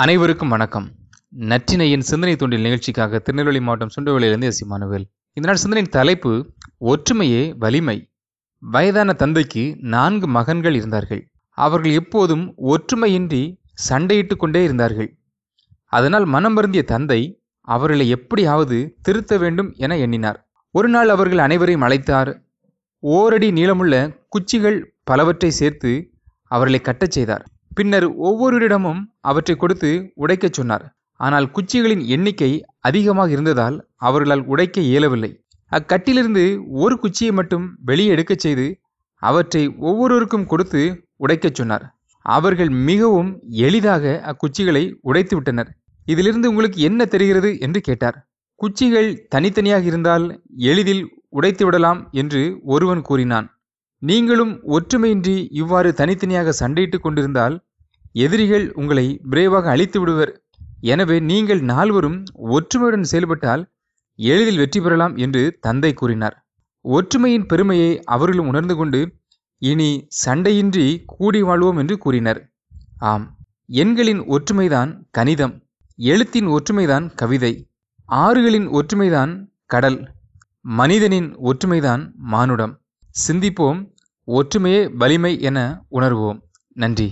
அனைவருக்கும் வணக்கம். நற்றினையின் சிந்தனை தூண்டில் நிகழ்ச்சிக்காக திருநெல்வேலி மாவட்டம் சுண்டவளியிலிருந்து எஸ் இமானுவேல் இந்த நாள் சிந்தனையின் தலைப்பு ஒற்றுமையே வலிமை. வயதான தந்தைக்கு நான்கு மகன்கள் இருந்தார்கள். அவர்கள் எப்போதும் ஒற்றுமையின்றி சண்டையிட்டு கொண்டே இருந்தார்கள். அதனால் மனம் வருந்திய தந்தை அவர்களை எப்படியாவது திருத்த வேண்டும் என எண்ணினார். ஒரு நாள் அவர்கள் அனைவரையும் அழைத்தார். ஓரடி நீளமுள்ள குச்சிகள் பலவற்றை சேர்த்து அவர்களை கட்டச் செய்தார். பின்னர் ஒவ்வொருவரிடமும் அவற்றை கொடுத்து உடைக்கச் சொன்னார். ஆனால் குச்சிகளின் எண்ணிக்கை அதிகமாக இருந்ததால் அவர்களால் உடைக்க இயலவில்லை. அக்கட்டிலிருந்து ஒரு குச்சியை மட்டும் வெளியே எடுக்கச் செய்து அவற்றை ஒவ்வொருவருக்கும் கொடுத்து உடைக்கச் சொன்னார். அவர்கள் மிகவும் எளிதாக அக்குச்சிகளை உடைத்து விட்டனர். இதிலிருந்து உங்களுக்கு என்ன தெரிகிறது என்று கேட்டார். குச்சிகள் தனித்தனியாக இருந்தால் எளிதில் உடைத்து விடலாம் என்று ஒருவன் கூறினான். நீங்களும் ஒற்றுமையின்றி இவ்வாறு தனித்தனியாக சண்டையிட்டுக் கொண்டிருந்தால் எதிரிகள் உங்களை விரைவாக அழித்து விடுவர். எனவே நீங்கள் நால்வரும் ஒற்றுமையுடன் செயல்பட்டால் எளிதில் வெற்றி பெறலாம் என்று தந்தை கூறினார். ஒற்றுமையின் பெருமையை அவர்களும் உணர்ந்து கொண்டு இனி சண்டையின்றி கூடி வாழ்வோம் என்று கூறினர். ஆம் எண்களின் ஒற்றுமைதான் கணிதம் எழுத்தின் ஒற்றுமைதான் கவிதை ஆறுகளின் ஒற்றுமைதான் கடல் மனிதனின் ஒற்றுமைதான் மானுடம். சிந்திப்போம் ஒற்றுமையே வலிமை என உணர்வோம். நன்றி.